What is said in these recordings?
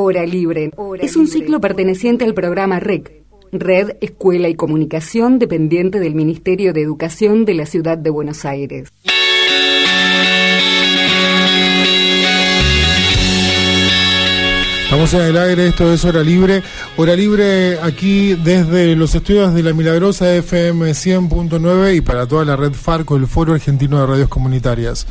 Hora Libre. es un ciclo perteneciente al programa REC, Red Escuela y Comunicación, dependiente del Ministerio de Educación de la Ciudad de Buenos Aires. Estamos en el aire, esto es Hora Libre. Hora Libre aquí desde los estudios de la Milagrosa FM 100.9 y para toda la red FARCO, el Foro Argentino de Radios Comunitarias.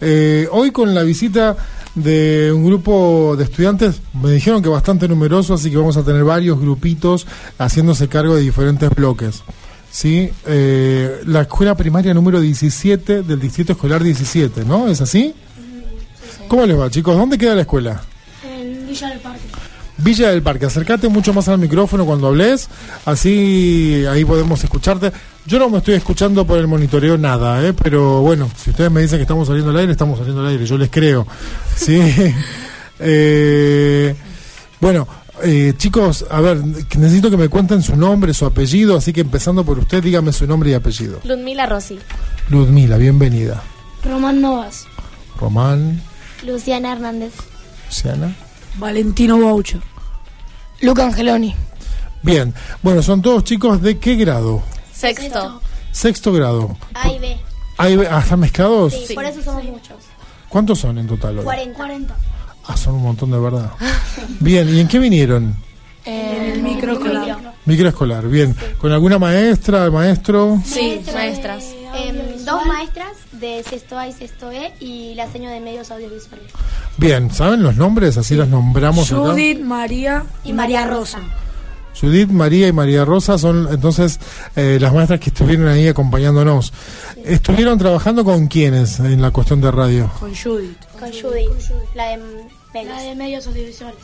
Eh, hoy con la visita de un grupo de estudiantes, me dijeron que bastante numeroso, así que vamos a tener varios grupitos haciéndose cargo de diferentes bloques. ¿sí? Eh, la escuela primaria número 17 del distrito escolar 17, ¿no? ¿Es así? ¿Cómo les va, chicos? ¿Dónde queda la escuela? Villa del Parque. Villa del Parque, acércate mucho más al micrófono cuando hables, así ahí podemos escucharte. Yo no me estoy escuchando por el monitoreo nada, ¿eh? pero bueno, si ustedes me dicen que estamos saliendo al aire, estamos saliendo al aire, yo les creo. ¿sí? Eh, bueno, eh, chicos, a ver, necesito que me cuenten su nombre, su apellido, así que empezando por usted, dígame su nombre y apellido. Ludmila Rossi. Ludmila, bienvenida. Román Novas. Román, Luciana Hernández. Luciana. Valentino Boucher. Luca Angeloni. Bien, bueno, son todos chicos de qué grado? Sexto. Sexto grado. A y B. Ahí ve- ah, ¿Están mezclados? Sí, por eso somos muchos. ¿Cuántos son en total hoy? 40. Ah, son un montón de verdad. Bien, ¿y en qué vinieron? En el microescolar. Microescolar, bien. ¿Con alguna maestra, maestro? Sí, maestras. Em, dos maestras de sexto A y sexto E y la seño de medios audiovisuales. Bien, ¿saben los nombres? Así los nombramos acá. Judith, María Y María Rosa. Judith, María y María Rosa son entonces eh, las maestras que estuvieron ahí acompañándonos. ¿Estuvieron trabajando con quiénes en la cuestión de radio? con Judith. Con Judy, la de medios. La de medios audiovisuales.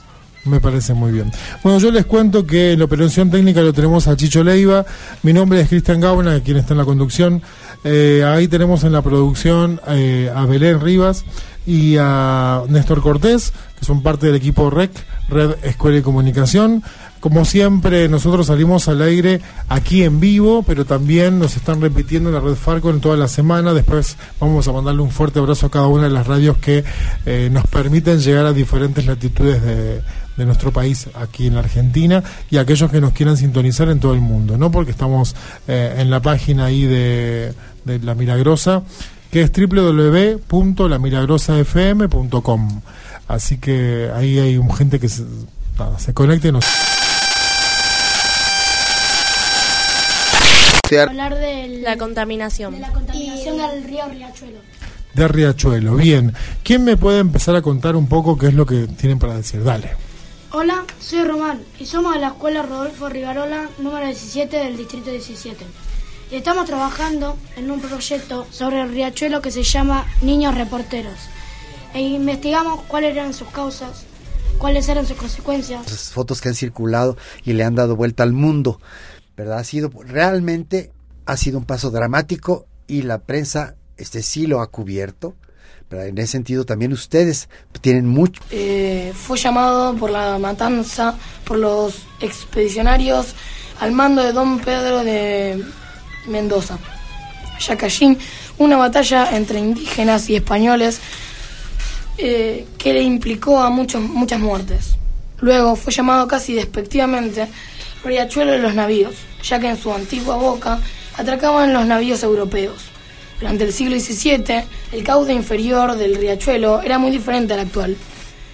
Me parece muy bien. Bueno, yo les cuento que en la operación técnica lo tenemos a Chicho Leiva. Mi nombre es Cristian Gauna, quien está en la conducción. Eh, ahí tenemos en la producción eh, a Belén Rivas y a Néstor Cortés, que son parte del equipo REC, Red Escuela y Comunicación. Como siempre, nosotros salimos al aire aquí en vivo, pero también nos están repitiendo en la red Farco en toda la semana. Después vamos a mandarle un fuerte abrazo a cada una de las radios que eh, nos permiten llegar a diferentes latitudes de, nuestro país aquí en la Argentina y aquellos que nos quieran sintonizar en todo el mundo, ¿no? Porque estamos eh, en la página ahí de, La Milagrosa, que es www.lamilagrosafm.com. Así que ahí hay gente que se, nada, se conecte y nos... Hablar de La contaminación. la contaminación del río Riachuelo. de Riachuelo. Bien, ¿quién me puede empezar a contar un poco qué es lo que tienen para decir? Dale. Hola, soy Román y somos de la escuela Rodolfo Rivarola, número 17 del distrito 17. Y estamos trabajando en un proyecto sobre el riachuelo que se llama Niños Reporteros. E investigamos cuáles eran sus causas, cuáles eran sus consecuencias. Esas fotos que han circulado y le han dado vuelta al mundo, ¿verdad? Ha sido realmente ha sido un paso dramático y la prensa este sí lo ha cubierto. Pero en ese sentido también ustedes tienen mucho eh, fue llamado por la matanza por los expedicionarios al mando de don Pedro de Mendoza. Yacayín, una batalla entre indígenas y españoles eh, que le implicó a muchos, muchas muertes. Luego fue llamado casi despectivamente Riachuelo de los navíos, ya que en su antigua boca atracaban los navíos europeos. Durante el siglo XVII, el cauce inferior del riachuelo era muy diferente al actual.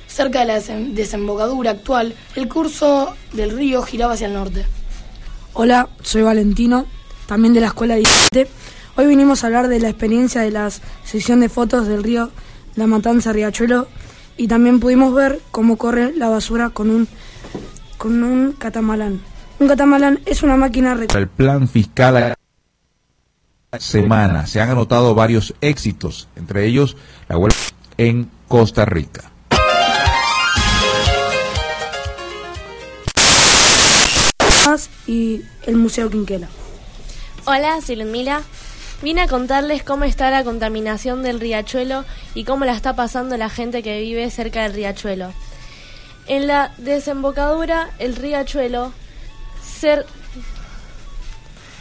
Cerca de la desem- desembocadura actual, el curso del río giraba hacia el norte. Hola, soy Valentino, también de la escuela 17. Hoy vinimos a hablar de la experiencia de la sesión de fotos del río La Matanza Riachuelo y también pudimos ver cómo corre la basura con un, con un catamalán. Un catamalán es una máquina rec- el plan fiscal a semana. Se han anotado varios éxitos, entre ellos la huelga en Costa Rica. y el Museo Quinquela. Hola, soy Ludmila. Vine a contarles cómo está la contaminación del riachuelo y cómo la está pasando la gente que vive cerca del riachuelo. En la desembocadura, el riachuelo ser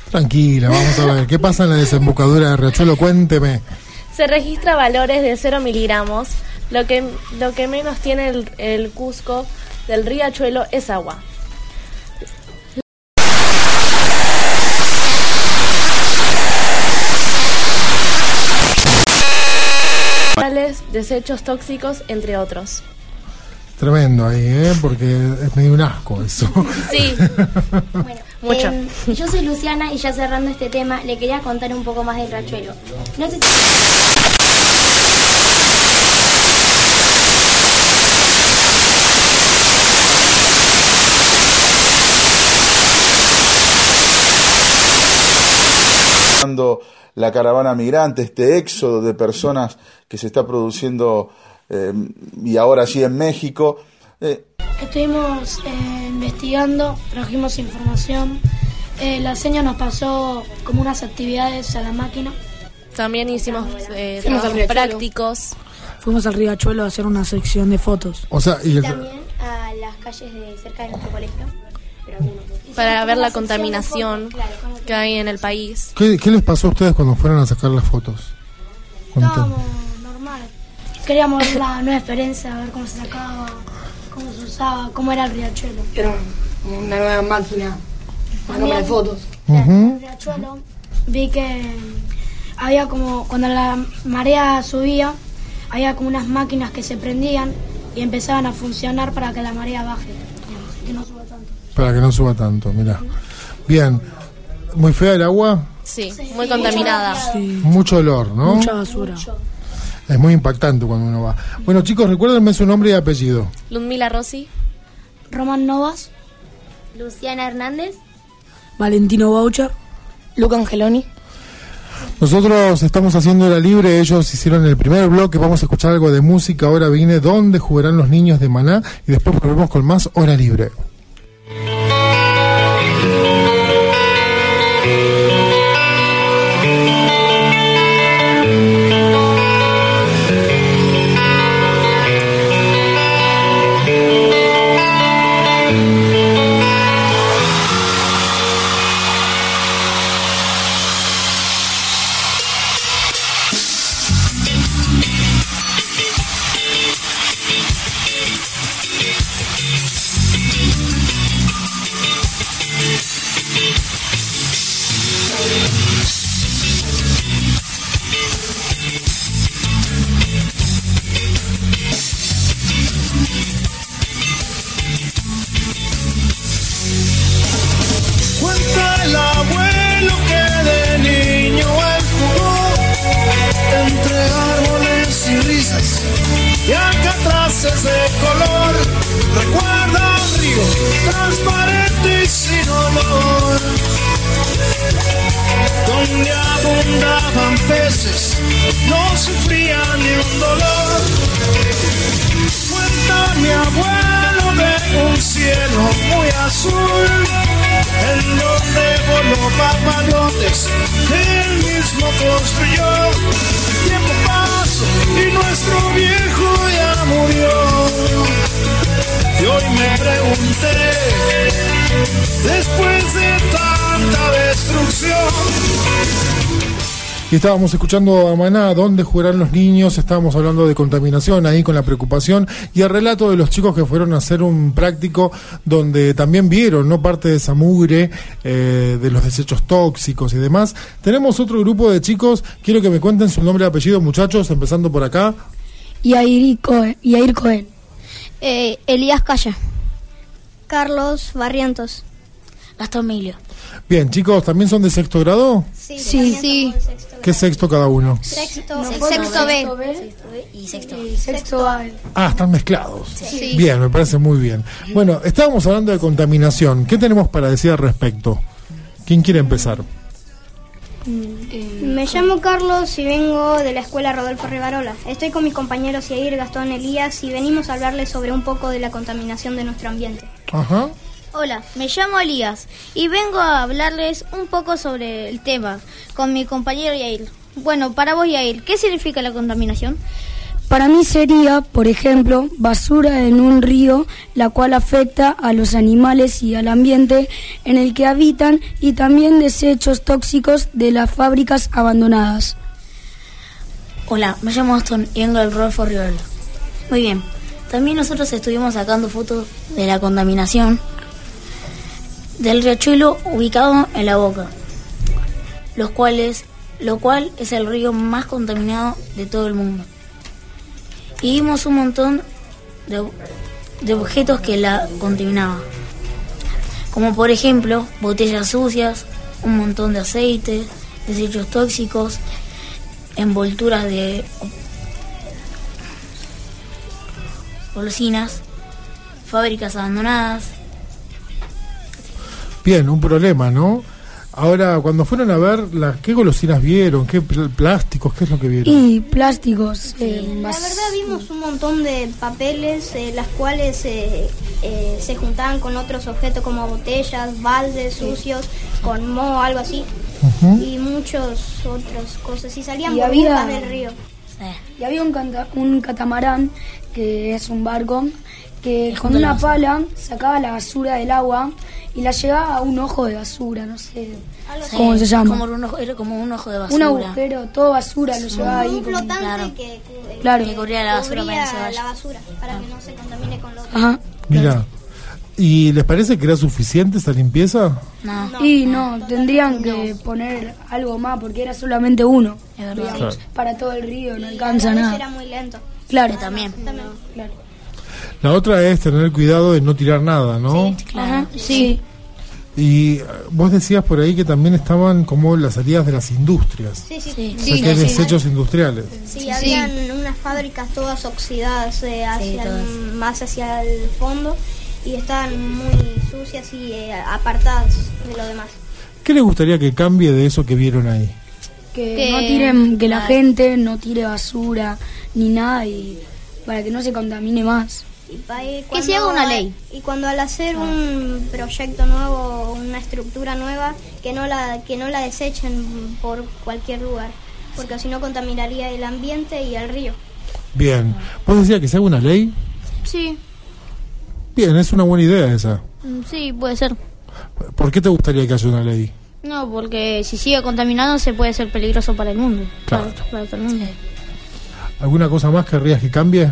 Tranquila, vamos a ver. ¿Qué pasa en la desembocadura de Riachuelo? Cuénteme. se registra valores de 0 miligramos, lo que, lo que menos tiene el, el Cusco del riachuelo es agua. desechos tóxicos, entre otros. Tremendo ahí, ¿eh? Porque es medio un asco eso. Sí. bueno, Mucho. em, yo soy Luciana y ya cerrando este tema, le quería contar un poco más del rachuelo. No sé si... la caravana migrante, este éxodo de personas que se está produciendo eh, y ahora sí en México. Eh, Estuvimos eh, investigando, trajimos información. Eh, la seña nos pasó como unas actividades a la máquina. También hicimos eh, Fuimos al trabajos riachuelo. prácticos. Fuimos al riachuelo a hacer una sección de fotos. O sea, y el- También a las calles de cerca de nuestro colegio. Pero. Hicimos para ver la contaminación fotos, claro, como que hay en el país. ¿qué, qué les pasó a ustedes cuando fueron a sacar las fotos? Estábamos. Queríamos ver la nueva experiencia, ver cómo se sacaba, cómo se usaba, cómo era el riachuelo. Era una nueva máquina, una cámara de fotos. En el riachuelo vi que había como, cuando la marea subía, había como unas máquinas que se prendían y empezaban a funcionar para que la marea baje, que no suba tanto. Para que no suba tanto, mira. Bien, muy fea el agua, Sí, muy contaminada. mucho olor, ¿no? Mucha basura. Es muy impactante cuando uno va. Bueno, chicos, recuérdenme su nombre y apellido. Ludmila Rossi. Román Novas, Luciana Hernández. Valentino Boucher. Luca Angeloni. Nosotros estamos haciendo hora libre, ellos hicieron el primer bloque, vamos a escuchar algo de música, ahora viene ¿Dónde jugarán los niños de Maná? Y después volvemos con más hora libre. Estábamos escuchando a Maná, ¿dónde jugarán los niños? Estábamos hablando de contaminación ahí con la preocupación y el relato de los chicos que fueron a hacer un práctico donde también vieron, ¿no? Parte de esa mugre, eh, de los desechos tóxicos y demás. Tenemos otro grupo de chicos, quiero que me cuenten su nombre y apellido, muchachos, empezando por acá. Yair Cohen. Yair Cohen. Eh, Elías Calla. Carlos Barrientos. Gastón Emilio. Bien, chicos, ¿también son de sexto grado? Sí, Sí. sí. ¿Qué sexto cada uno? Sexto, sexto B. Y sexto. sexto A. Ah, están mezclados. Sí. Bien, me parece muy bien. Bueno, estábamos hablando de contaminación. ¿Qué tenemos para decir al respecto? ¿Quién quiere empezar? Me llamo Carlos y vengo de la escuela Rodolfo Rivarola. Estoy con mis compañeros Yair, Gastón, Elías y venimos a hablarles sobre un poco de la contaminación de nuestro ambiente. Ajá. Hola, me llamo Elías y vengo a hablarles un poco sobre el tema con mi compañero Yair. Bueno, para vos Yair, ¿qué significa la contaminación? Para mí sería, por ejemplo, basura en un río, la cual afecta a los animales y al ambiente en el que habitan y también desechos tóxicos de las fábricas abandonadas. Hola, me llamo Gastón y vengo del Rodolfo Rivarola. Muy bien. También nosotros estuvimos sacando fotos de la contaminación del riachuelo ubicado en la boca, los cuales, lo cual es el río más contaminado de todo el mundo. Y vimos un montón de, de objetos que la contaminaban, como por ejemplo botellas sucias, un montón de aceite, desechos tóxicos, envolturas de golosinas, fábricas abandonadas. Bien, un problema, ¿no? Ahora, cuando fueron a ver, la, ¿qué golosinas vieron? ¿Qué pl- plásticos? ¿Qué es lo que vieron? Y plásticos. eh, La verdad vimos un montón de papeles, eh, las cuales eh, eh, se juntaban con otros objetos como botellas, baldes sucios, con moho, algo así, y muchas otras cosas. Y salían Y burbujas había- del río. Y había un, canta- un catamarán, que es un barco, que con una pala sacaba la basura del agua y la llevaba a un ojo de basura, no sé cómo se llama. Como un ojo, era como un ojo de un basura. agujero, todo basura, lo llevaba ahí. un como- flotante Claro. que, Claro. Que cubría la basura para que no se cubría vaya. la basura, para que no se contamine con lo otro. Ajá. Mira, ¿y les parece que era suficiente esa limpieza? No. Y no, tendrían que poner algo más porque era solamente uno. Es verdad. digamos. Claro. Para todo el río, no Y alcanza nada. era muy lento. Claro. También. También. Claro. La otra es tener cuidado de no tirar nada, ¿no? Ajá, sí. Y eh, vos decías por ahí que también estaban como las salidas de las industrias. Sí, sí, Sí. O sea, que hay desechos industriales. Sí, habían unas fábricas todas oxidadas eh, hacia todas. el- más hacia el fondo y estaban muy sucias y eh, apartadas de lo demás. ¿Qué les gustaría que cambie de eso que vieron ahí? Que, Que- no tiren, que la gente no tire basura ni nada y para que no se contamine más. Y Que se haga una ley. Y cuando al hacer un proyecto nuevo, una estructura nueva, que no la que no la desechen por cualquier lugar, porque si no contaminaría el ambiente y el río. Bien. ¿Vos decías que se haga una ley? Sí, Bien, es una buena idea esa. mm, sí, puede ser. ¿Por qué te gustaría que haya una ley? No, porque si sigue contaminando se puede ser peligroso para el mundo. Claro. Para, para todo el mundo. ¿Alguna cosa más querrías que cambie?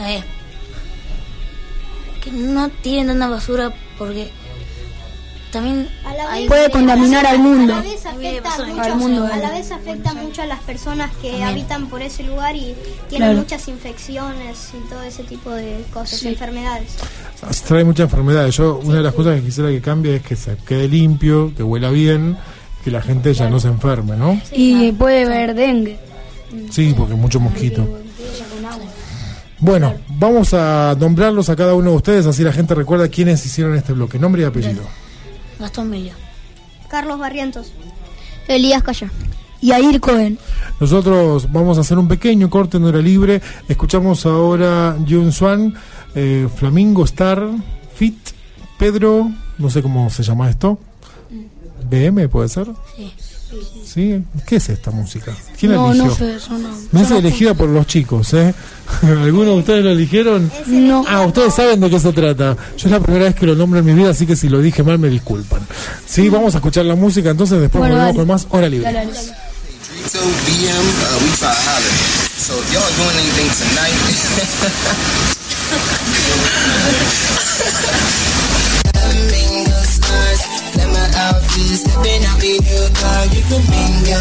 Eh, que no tiren tanta basura porque también hay- Puede contaminar al mundo. A la vez afecta personas mucho, al mundo, a la eh. vez afecta mucho a las personas que También. habitan por ese lugar y tienen Claro. muchas infecciones y todo ese tipo de cosas, Sí. enfermedades. Trae muchas enfermedades. Yo, una de las cosas que quisiera que cambie es que se quede limpio, que huela bien, que la gente ya no se enferme, ¿no? Y puede haber dengue. Sí, porque mucho mosquito. Bueno, vamos a nombrarlos a cada uno de ustedes, así la gente recuerda quiénes hicieron este bloque. Nombre y apellido. Gastón Millo. Carlos Barrientos. Elías Calla. Y a ir Cohen. Nosotros vamos a hacer un pequeño corte en hora libre. Escuchamos ahora Jun Swan, eh, Flamingo Star, Fit, Pedro, no sé cómo se llama esto. BM puede ser. Sí. ¿Sí? ¿Qué es esta música? ¿Quién la eligió? no no. Hace no elegida por los chicos, ¿eh? ¿Algunos de ustedes lo eligieron? No. Ah, ustedes saben de qué se trata. Yo es la primera vez que lo nombro en mi vida, así que si lo dije mal me disculpan. Sí, vamos a escuchar la música, entonces después Bueno, volvemos dale. con más Hora Libre. Dale, dale. Outfit, stepping out me new car, you flamingo,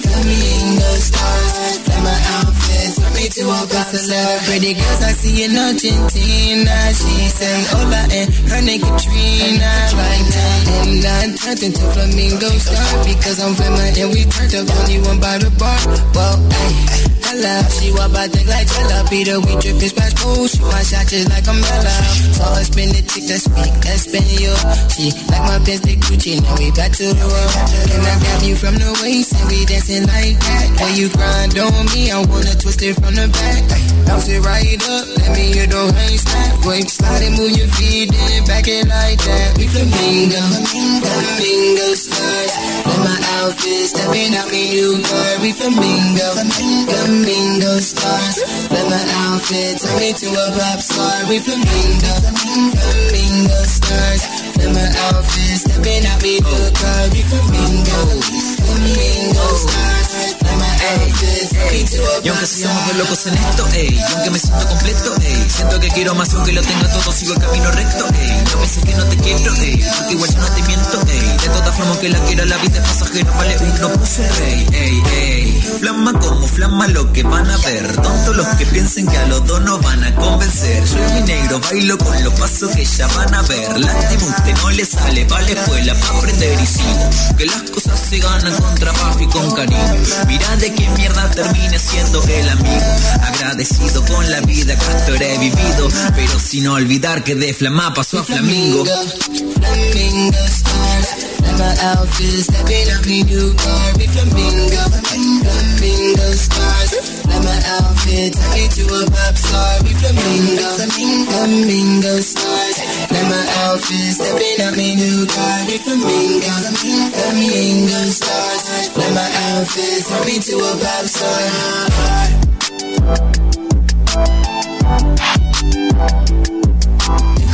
flamingo stars. Flamingo outfit, turn me to a star. Pretty girls I see in Argentina, she say hola and her name Katrina. Right now, I turned into flamingo star because I'm flamingo and we turned up only one by the bar. Well, ay. Hello, she walk by thick like Jella. Peter, we drippin' splash cool Shoot my shot just like I'm mellow So I spin the chick that speak Espanol She like my pants, big Gucci. Now we back to the road Can I grab you from the waist? And we dancing like that. When you grind on me I wanna twist it from the back. Bounce it right up. Let me hear the rain snap. Quick slide and move your feet Then back it like that. We flamingo. Flamingo. Stars. With my outfit Stepping out me new car We flamingo Flamingo stars. With my outfit Turn me to a pop star. We flamingo Flamingo stars Summer outfit, stepping out me we outfit, Y aunque seamos dos locos en esto, ey, y aunque me siento completo, ey, siento que quiero más aunque lo tenga todo, sigo el camino recto, ey, no pienses que no te quiero, ey, porque igual yo no te miento, ey, de todas formas que la quiero, la vida es pasajero, vale uno puso el rey, ey, ey, flama como flama lo que van a ver, tontos los que piensen que a los dos nos van a convencer, yo y mi negro bailo con los pasos que ya van a ver, lástima no le sale, vale escuela pa' aprender y sigo, que las cosas se ganan con trabajo y con cariño, mira de qué mierda termine siendo el amigo, agradecido con la vida que hasta ahora he vivido, pero sin olvidar que de flama pasó a flamingo. flamingo. Stars. Summer outfit, stepping me new car, flamingo, flamingo stars. Summer outfit, take me to a pop star, we flamingo, flamingo flamingo stars. Summer outfit, stepping out me new car, we flamingo, flamingo flamingo stars. Summer outfit, take me to a pop star.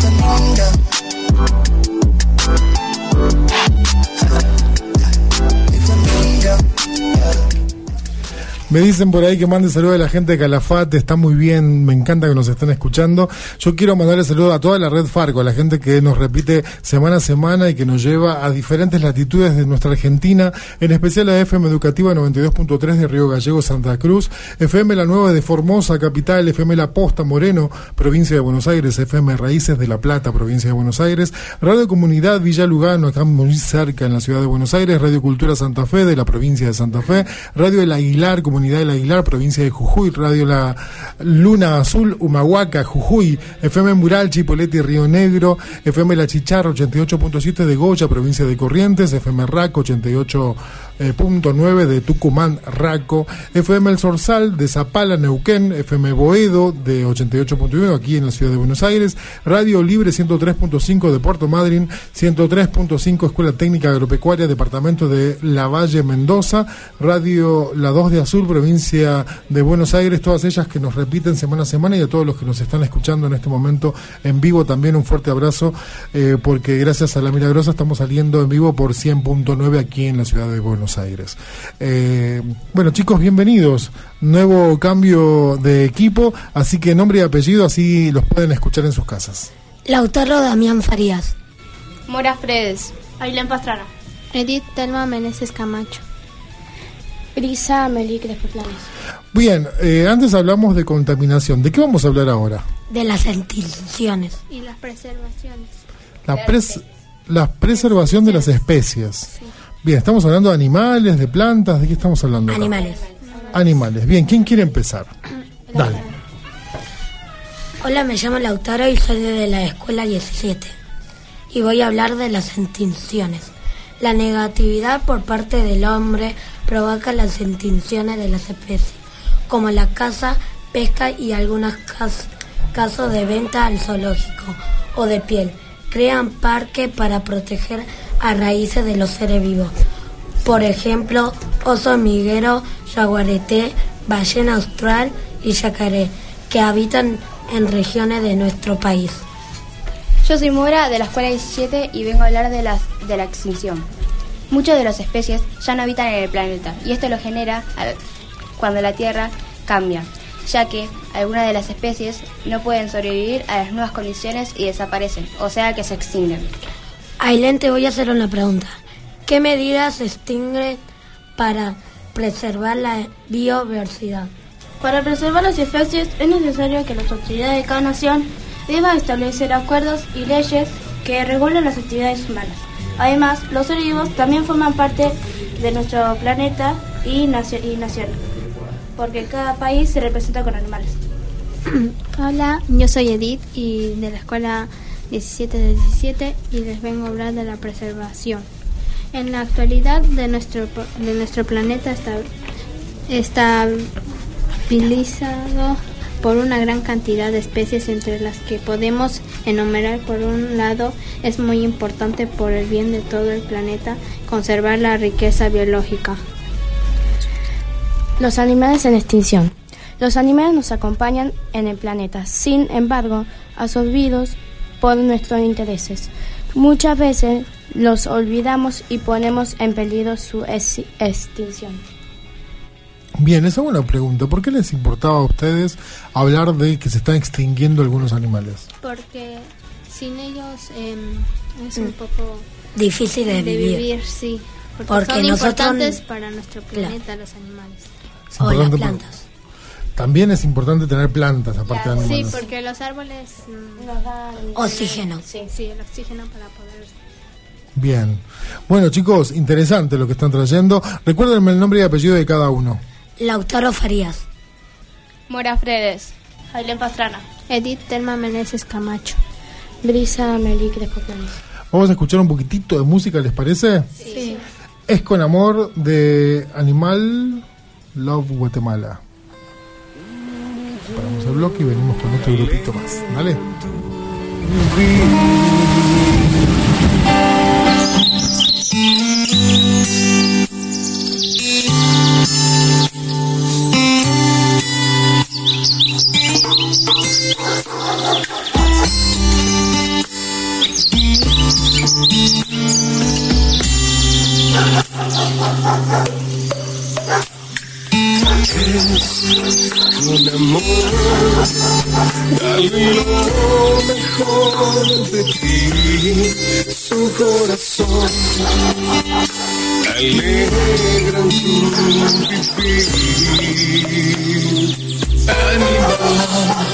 Flamingo. Me dicen por ahí que mande saludos a la gente de Calafate, está muy bien, me encanta que nos estén escuchando. Yo quiero mandarle saludos a toda la red Farco, a la gente que nos repite semana a semana y que nos lleva a diferentes latitudes de nuestra Argentina, en especial a FM Educativa 92.3 de Río Gallego, Santa Cruz, FM La Nueva de Formosa, Capital, FM La Posta, Moreno, provincia de Buenos Aires, FM Raíces de La Plata, provincia de Buenos Aires, Radio Comunidad Villa Lugano, acá muy cerca en la ciudad de Buenos Aires, Radio Cultura Santa Fe de la provincia de Santa Fe, Radio El Aguilar, Comunidad del Aguilar, provincia de Jujuy, Radio La Luna Azul, Humahuaca, Jujuy, FM Mural, Chipoleti, Río Negro, FM La Chicharra, 88.7 de Goya, provincia de Corrientes, FM Raco, 88.9 de Tucumán, Raco, FM El Sorsal de Zapala, Neuquén, FM Boedo de 88.1 aquí en la ciudad de Buenos Aires, Radio Libre 103.5 de Puerto Madryn, 103.5 Escuela Técnica Agropecuaria, Departamento de La Valle, Mendoza, Radio La 2 de Azul, provincia de Buenos Aires, todas ellas que nos repiten semana a semana y a todos los que nos están escuchando en este momento en vivo también un fuerte abrazo eh, porque gracias a La Milagrosa estamos saliendo en vivo por 100.9 aquí en la ciudad de Buenos Aires. Eh, bueno chicos, bienvenidos. Nuevo cambio de equipo, así que nombre y apellido así los pueden escuchar en sus casas. Lautaro Damián Farías. Mora Fredes. Ailén Pastrana. Edith Telma Meneses Camacho. Brisa de Planes. Bien, eh, antes hablamos de contaminación. ¿De qué vamos a hablar ahora? De las extinciones. Y las preservaciones. La, pres la preservación de las especies. Bien, estamos hablando de animales, de plantas, ¿de qué estamos hablando? Animales. Animales. Bien, ¿quién quiere empezar? Dale. Hola, me llamo Lautaro y soy de la escuela 17. Y voy a hablar de las extinciones. La negatividad por parte del hombre provoca las extinciones de las especies, como la caza, pesca y algunos cas- casos de venta al zoológico o de piel. Crean parques para proteger a raíces de los seres vivos. Por ejemplo, oso hormiguero, jaguarete, ballena austral y yacaré, que habitan en regiones de nuestro país. Yo soy Mora de la Escuela 17 y vengo a hablar de, las, de la extinción. Muchas de las especies ya no habitan en el planeta y esto lo genera cuando la Tierra cambia, ya que algunas de las especies no pueden sobrevivir a las nuevas condiciones y desaparecen, o sea que se extinguen. Ailén, te voy a hacer una pregunta. ¿Qué medidas se extinguen para preservar la biodiversidad? Para preservar las especies es necesario que las autoridades de cada nación deban establecer acuerdos y leyes que regulen las actividades humanas. Además, los seres vivos también forman parte de nuestro planeta y, nacio- y nación, porque cada país se representa con animales. Hola, yo soy Edith y de la escuela 17 de 17 y les vengo a hablar de la preservación. En la actualidad de nuestro, de nuestro planeta está estabilizado por una gran cantidad de especies entre las que podemos enumerar por un lado es muy importante por el bien de todo el planeta conservar la riqueza biológica. Los animales en extinción. Los animales nos acompañan en el planeta, sin embargo, absorbidos por nuestros intereses. Muchas veces los olvidamos y ponemos en peligro su ex- extinción. Bien, esa es una pregunta. ¿Por qué les importaba a ustedes hablar de que se están extinguiendo algunos animales? Porque sin ellos em, es Mm. un poco Difícil de vivir. sí. Porque, Porque son nosotros- importantes para nuestro Claro. planeta, los animales. Es importante por- También es importante tener plantas, aparte de Sí, animales. porque los árboles mm, nos dan Oxígeno. Sí, sí, el oxígeno para poder. Bien. Bueno, chicos, interesante lo que están trayendo. Recuérdenme el nombre y apellido de cada uno. Lautaro Farías. Mora Fredes. Ailén Pastrana. Edith Telma Meneses Camacho. Brisa Meligre Coplanes. Vamos a escuchar un poquitito de música, ¿les parece? Sí. Es con amor de Animal Love Guatemala. Paramos el bloque y venimos con otro grupito más. ¿Vale? Con amor, dale lo mejor de ti, su corazón. Alegran tu vivir. Animal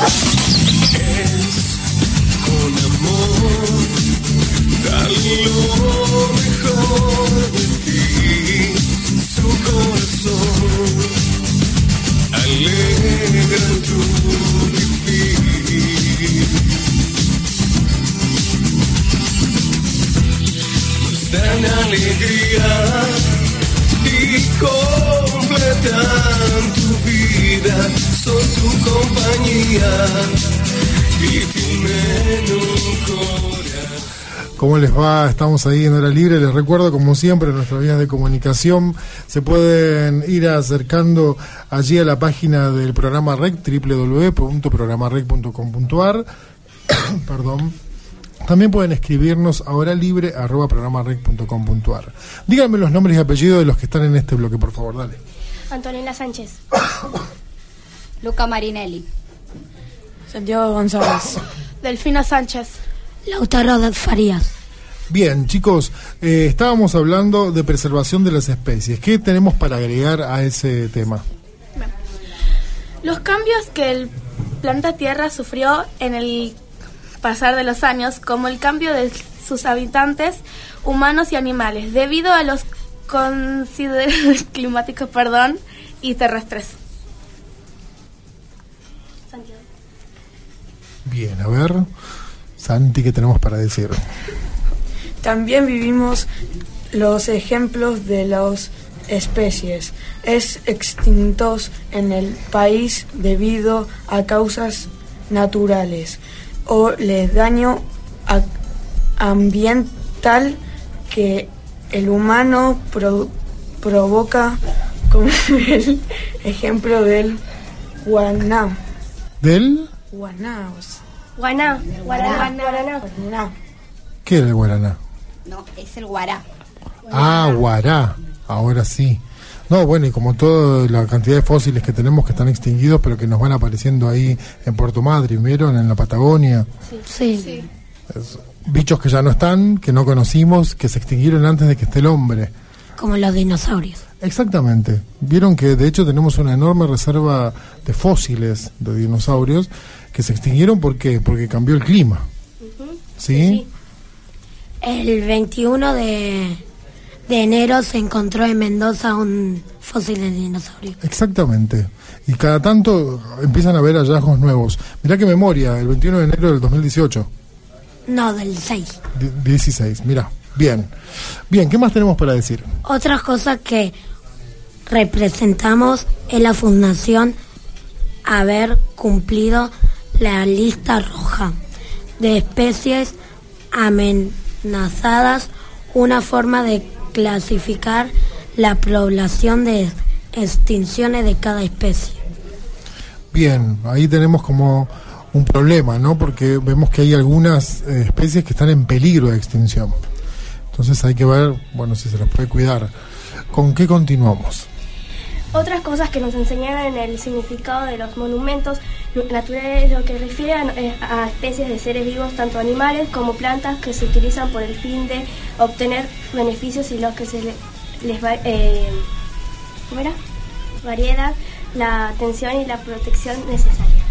¿Cómo les va? Estamos ahí en hora libre. Les recuerdo, como siempre, nuestras vías de comunicación se pueden ir acercando allí a la página del programa REC, www.programarec.com.ar. Perdón. También pueden escribirnos a hora libre arroba programarec.com.ar. Díganme los nombres y apellidos de los que están en este bloque, por favor, dale. Antonella Sánchez. Luca Marinelli. Santiago González. Delfina Sánchez. Lautaro Farías. Bien, chicos, eh, estábamos hablando de preservación de las especies. ¿Qué tenemos para agregar a ese tema? Los cambios que el planeta Tierra sufrió en el pasar de los años, como el cambio de sus habitantes, humanos y animales, debido a los climáticos, perdón, y terrestres. Bien, a ver, Santi, ¿qué tenemos para decir? También vivimos los ejemplos de las especies es extintos en el país debido a causas naturales o les daño a- ambiental que el humano pro- provoca como el ejemplo del guaná. ¿Del? Sea, Guaná. Guaraná. Guaraná. Guaraná. ¿Qué era el guaraná? No, es el guará. Ah, guará. Ahora sí. No, bueno, y como toda la cantidad de fósiles que tenemos que están extinguidos, pero que nos van apareciendo ahí en Puerto Madryn, ¿vieron? En la Patagonia. Sí. Es- bichos que ya no están, que no conocimos, que se extinguieron antes de que esté el hombre. Como los dinosaurios. Exactamente. Vieron que de hecho tenemos una enorme reserva de fósiles de dinosaurios que se extinguieron ¿por qué? porque cambió el clima. ¿Sí? El 21 de, de enero se encontró en Mendoza un fósil de dinosaurio. Exactamente. Y cada tanto empiezan a haber hallazgos nuevos. Mirá qué memoria, el 21 de enero del 2018. No, del 6. Di- 16, mirá. Bien. Bien, ¿qué más tenemos para decir? Otra cosa que representamos es la fundación haber cumplido la lista roja de especies amenazadas, una forma de clasificar la población de extinciones de cada especie. Bien, ahí tenemos como un problema, ¿no? Porque vemos que hay algunas eh, especies que están en peligro de extinción. Entonces hay que ver, bueno, si se las puede cuidar. ¿Con qué continuamos? Otras cosas que nos enseñaron en el significado de los monumentos naturales lo que refiere a, eh, a especies de seres vivos, tanto animales como plantas, que se utilizan por el fin de obtener beneficios y los que se le- les va, eh, ¿cómo variedad, la atención y la protección necesaria.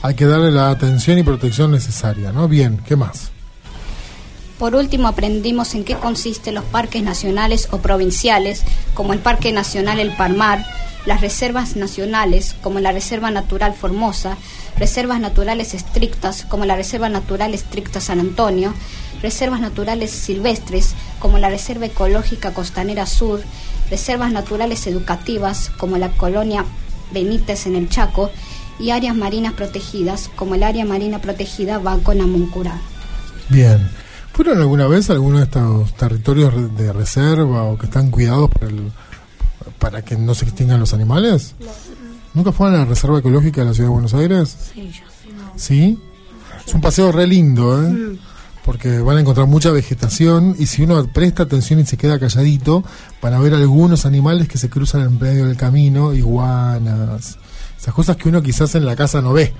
Hay que darle la atención y protección necesaria, ¿no? Bien, ¿qué más? Por último, aprendimos en qué consisten los parques nacionales o provinciales, como el Parque Nacional El Palmar, las reservas nacionales, como la Reserva Natural Formosa, reservas naturales estrictas, como la Reserva Natural Estricta San Antonio, reservas naturales silvestres, como la Reserva Ecológica Costanera Sur, reservas naturales educativas, como la Colonia Benítez en el Chaco, y áreas marinas protegidas, como el Área Marina Protegida Banco Namuncurá. Bien. ¿Fueron alguna vez a alguno de estos territorios de reserva o que están cuidados para, el- para que no se extingan los animales? ¿Nunca fueron a la Reserva Ecológica de la Ciudad de Buenos Aires? Sí, yo sí. no. ¿Sí? Es un paseo re lindo, ¿eh? Porque van a encontrar mucha vegetación y si uno presta atención y se queda calladito, van a ver algunos animales que se cruzan en medio del camino, iguanas, esas cosas que uno quizás en la casa no ve.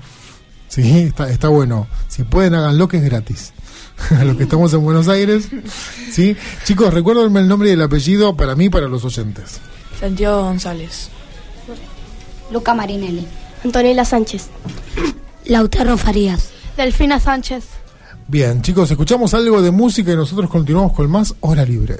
Sí, está, está bueno. Si pueden, háganlo que es gratis. A los que estamos en Buenos Aires. ¿Sí? Chicos, recuérdenme el nombre y el apellido para mí y para los oyentes. Santiago González. Luca Marinelli. Antonella Sánchez. Lautaro Farías. Delfina Sánchez. Bien, chicos, escuchamos algo de música y nosotros continuamos con más Hora Libre.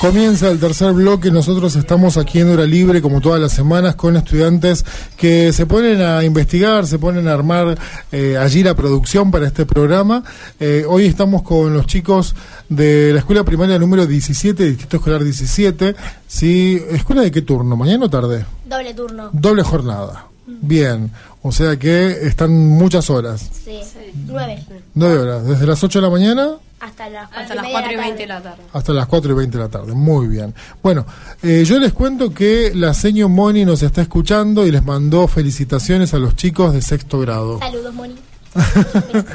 Comienza el tercer bloque. Nosotros estamos aquí en Hora Libre, como todas las semanas, con estudiantes que se ponen a investigar, se ponen a armar eh, allí la producción para este programa. Eh, hoy estamos con los chicos de la escuela primaria número 17, Distrito Escolar 17. ¿Sí? ¿Escuela de qué turno? ¿Mañana o tarde? Doble turno. Doble jornada. Bien. O sea que están muchas horas. Sí. Nueve. Nueve horas. Desde las 8 de la mañana Hasta las Hasta las 4 y 20 de la tarde. hasta las 4 y 20 de la tarde. Muy bien. Bueno, eh, yo les cuento que la seño Moni nos está escuchando y les mandó felicitaciones a los chicos de sexto grado. Saludos, Moni.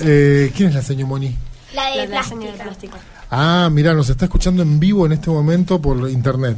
Eh, ¿Quién es la seño Moni? La de La plástica. plástica. Ah, mira, nos está escuchando en vivo en este momento por internet.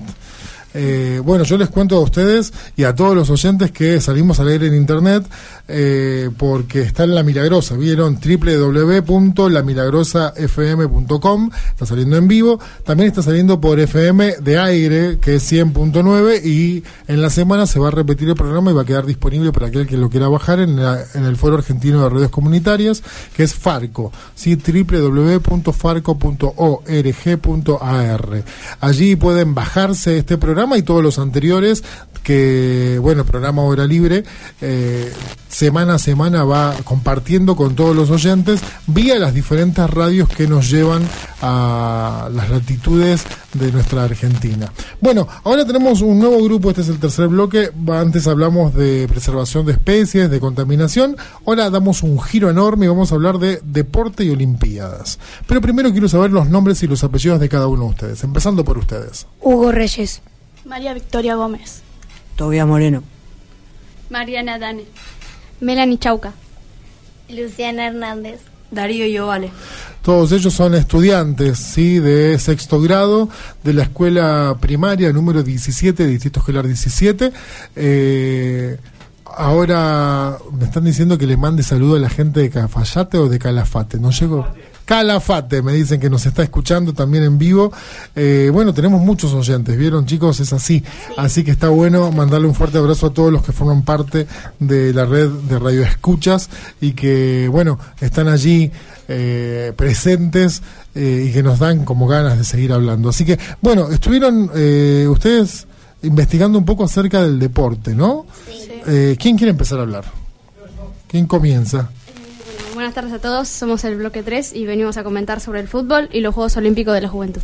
Eh, bueno, yo les cuento a ustedes y a todos los oyentes que salimos al aire en internet eh, porque está en La Milagrosa. Vieron www.lamilagrosafm.com, está saliendo en vivo. También está saliendo por FM de aire, que es 100.9, y en la semana se va a repetir el programa y va a quedar disponible para aquel que lo quiera bajar en, la- en el Foro Argentino de Redes Comunitarias, que es Farco, ¿sí? www.farco.org.ar. Allí pueden bajarse este programa y todos los anteriores que, bueno, el programa Hora Libre, eh, semana a semana va compartiendo con todos los oyentes vía las diferentes radios que nos llevan a las latitudes de nuestra Argentina. Bueno, ahora tenemos un nuevo grupo, este es el tercer bloque, antes hablamos de preservación de especies, de contaminación, ahora damos un giro enorme y vamos a hablar de deporte y olimpiadas. Pero primero quiero saber los nombres y los apellidos de cada uno de ustedes, empezando por ustedes. Hugo Reyes. María Victoria Gómez. Tobias Moreno. Mariana Dane. Melanie Chauca. Luciana Hernández. Darío Giovanni. Todos ellos son estudiantes, sí, de sexto grado de la escuela primaria número 17, Distrito Escolar 17. Eh, ahora me están diciendo que le mande saludo a la gente de Cafayate o de Calafate. No llego. Calafate, me dicen que nos está escuchando también en vivo. Eh, bueno, tenemos muchos oyentes, ¿vieron chicos? Es así. Así que está bueno mandarle un fuerte abrazo a todos los que forman parte de la red de Radio Escuchas y que, bueno, están allí eh, presentes eh, y que nos dan como ganas de seguir hablando. Así que, bueno, estuvieron eh, ustedes investigando un poco acerca del deporte, ¿no? Eh, ¿Quién quiere empezar a hablar? ¿Quién comienza? Buenas tardes a todos, somos el bloque 3 y venimos a comentar sobre el fútbol y los Juegos Olímpicos de la Juventud.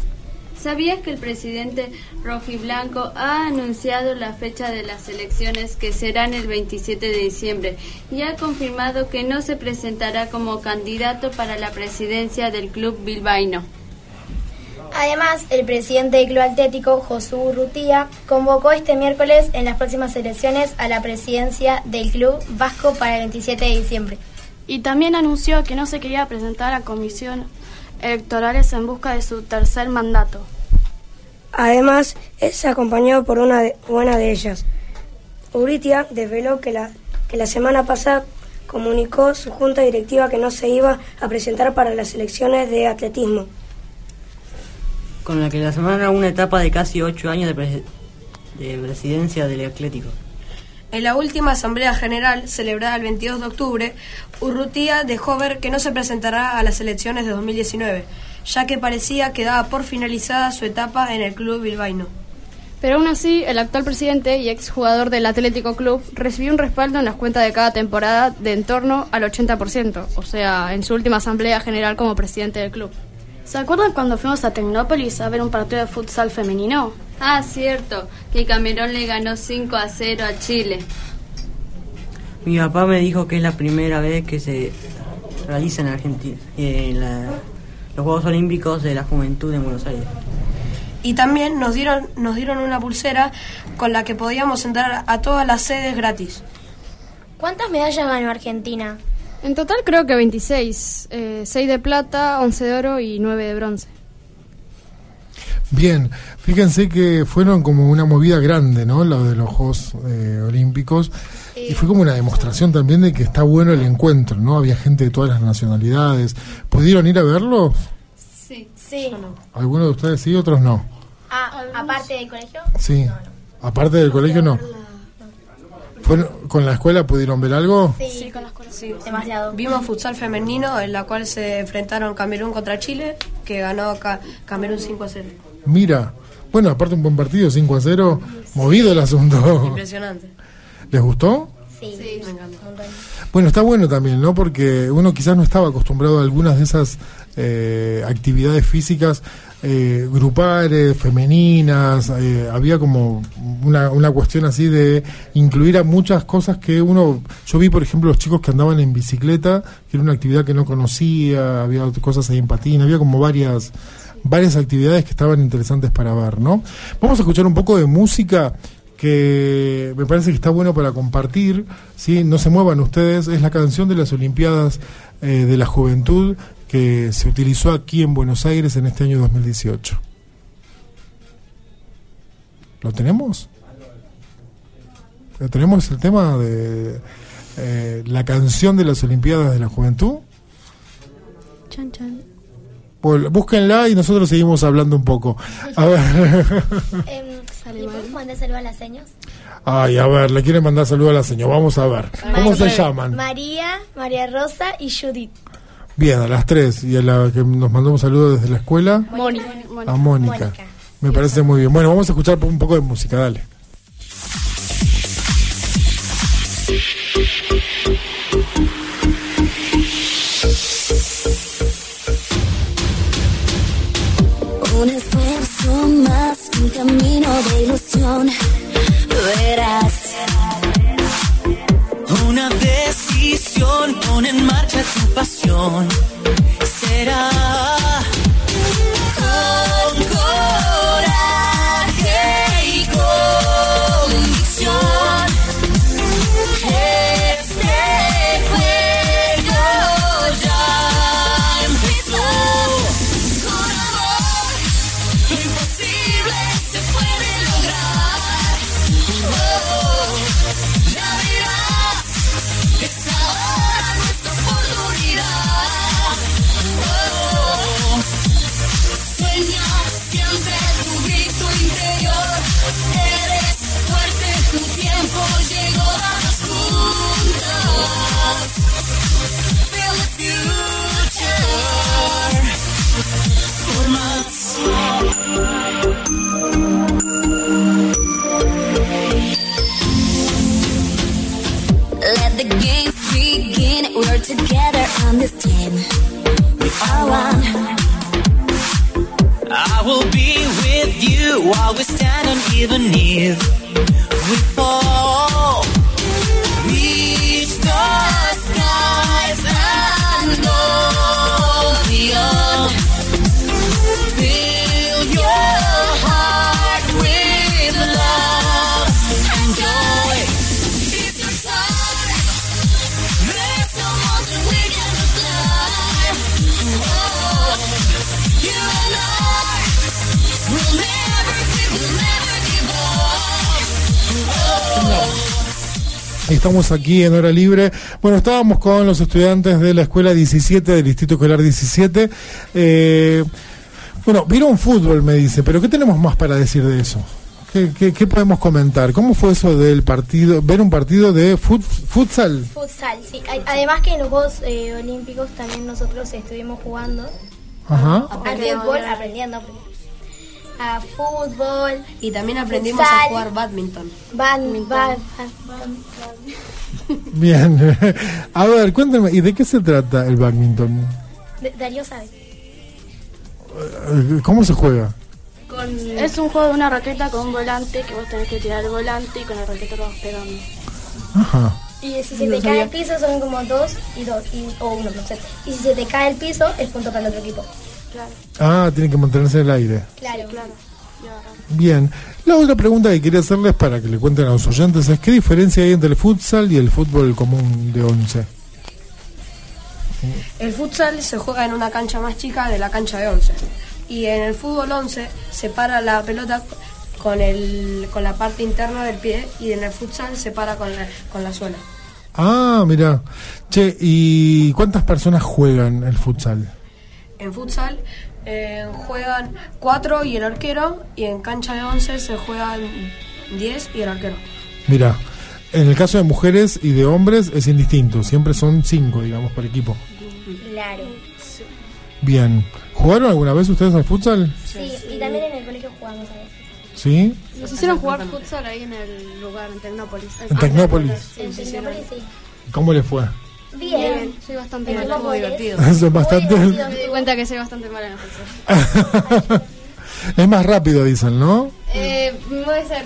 ¿Sabías que el presidente Rojiblanco ha anunciado la fecha de las elecciones que serán el 27 de diciembre y ha confirmado que no se presentará como candidato para la presidencia del club bilbaíno? Además, el presidente del Club Atlético, Josué Urrutia, convocó este miércoles en las próximas elecciones a la presidencia del Club Vasco para el 27 de diciembre. Y también anunció que no se quería presentar a comisiones electorales en busca de su tercer mandato. Además, él se acompañó por una de, buena de ellas. Uritia desveló que la, que la semana pasada comunicó su junta directiva que no se iba a presentar para las elecciones de atletismo. Con la que la semana una etapa de casi ocho años de, presi- de presidencia del Atlético. En la última Asamblea General, celebrada el 22 de octubre, Urrutia dejó ver que no se presentará a las elecciones de 2019, ya que parecía que daba por finalizada su etapa en el club bilbaíno. Pero aún así, el actual presidente y exjugador del Atlético Club recibió un respaldo en las cuentas de cada temporada de en torno al 80%, o sea, en su última asamblea general como presidente del club. ¿Se acuerdan cuando fuimos a Tecnópolis a ver un partido de futsal femenino? Ah, cierto, que Camerón le ganó 5 a 0 a Chile. Mi papá me dijo que es la primera vez que se realiza en Argentina en la- los Juegos Olímpicos de la Juventud en Buenos Aires. Y también nos dieron, nos dieron una pulsera con la que podíamos entrar a todas las sedes gratis. ¿Cuántas medallas ganó Argentina? En total creo que 26, 6 de plata, 11 de oro y 9 de bronce. Bien, fíjense que fueron como una movida grande, ¿no? Lo de los Juegos eh, Olímpicos. Y fue como una demostración también de que está bueno el encuentro, ¿no? Había gente de todas las nacionalidades. ¿Pudieron ir a verlo? Sí. Sí. Algunos de ustedes sí, otros no. Ah, aparte del colegio. Sí. Aparte del colegio, no. ¿Fueron- ¿Con la escuela pudieron ver algo? Sí, con las cosas. Sí, demasiado. Vimos futsal femenino en la cual se enfrentaron Camerún contra Chile, que ganó Ca- Camerún 5 a 0. Mira. Bueno, aparte un buen partido, 5 a 0. Movido el asunto. Impresionante. ¿Les gustó? Sí, me encanta. Bueno, está bueno también, ¿no? Porque uno quizás no estaba acostumbrado a algunas de esas eh, actividades físicas eh, grupales, femeninas. eh, había como una, una cuestión así de incluir a muchas cosas que uno. Yo vi, por ejemplo, los chicos que andaban en bicicleta, que era una actividad que no conocía, había cosas ahí en patín, había como varias varias actividades que estaban interesantes para ver, ¿no? Vamos a escuchar un poco de música que me parece que está bueno para compartir, ¿sí? No se muevan ustedes, es la canción de las Olimpiadas eh, de la Juventud que se utilizó aquí en Buenos Aires en este año 2018. ¿Lo tenemos? ¿Lo tenemos el tema de eh, la canción de las Olimpiadas de la Juventud? Chan, chan. Pues, búsquenla y nosotros seguimos hablando un poco. A ver. Em, ¿Le podemos mandar saludos a las señas? Ay, a ver, le quieren mandar saludos a la señora. Vamos a ver. ¿Cómo se llaman? María, María Rosa y Judith. Bien, a las tres. Y a la que nos mandó un saludo desde la escuela, Mónica. a Mónica. Me parece muy bien. Bueno, vamos a escuchar un poco de música, dale. Un esfuerzo más, un camino de ilusión. Verás. Una decisión pone en marcha tu pasión. Será give and give. Estamos aquí en Hora Libre. Bueno, estábamos con los estudiantes de la Escuela 17, del Distrito Escolar 17. Eh, bueno, vieron fútbol, me dice, pero ¿qué tenemos más para decir de eso? ¿Qué, qué, qué podemos comentar? ¿Cómo fue eso del partido, ver un partido de fut- futsal? Futsal, sí. Además que en los Juegos eh, Olímpicos también nosotros estuvimos jugando Ajá. al fútbol, aprendiendo, aprendiendo. A fútbol. Y también aprendimos futsal, a jugar badminton. Badminton. Bad, Bien. A ver, cuéntame, ¿y de qué se trata el badminton? Darío sabe. Eh, ¿Cómo se juega? Es un juego de una raqueta con un volante que vos tenés que tirar el volante y con la raqueta lo vas pegando. Ajá. Y si se No te sabía. cae el piso son como dos y dos, y, o uno, no sé. Y si se te cae el piso, es punto para el otro equipo. Claro. Ah, tiene que mantenerse en el aire. Claro, claro. Bien. La otra pregunta que quería hacerles para que le cuenten a los oyentes es ¿qué diferencia hay entre el futsal y el fútbol común de 11? El futsal se juega en una cancha más chica de la cancha de 11. Y en el fútbol 11 se para la pelota con, el, con la parte interna del pie y en el futsal se para con la, con la suela. Ah, mira. Che, ¿y cuántas personas juegan el futsal? En futsal eh, juegan 4 y el arquero y en cancha de 11 se juegan 10 y el arquero. Mira, en el caso de mujeres y de hombres es indistinto, siempre son cinco, digamos, por equipo. Claro. Bien. ¿Jugaron alguna vez ustedes al futsal? Sí, y también en el colegio jugamos a veces. ¿Sí? Nos hicieron jugar futsal ahí en el lugar, en Tecnópolis. En Tecnópolis. Sí, En. Tecnópolis, sí. ¿Cómo les fue? Bien. Soy bastante En mal. Tecnópolis. Son bastante... Me di cuenta que soy bastante mala en el futsal. es más rápido, dicen, ¿no? Eh, puede ser,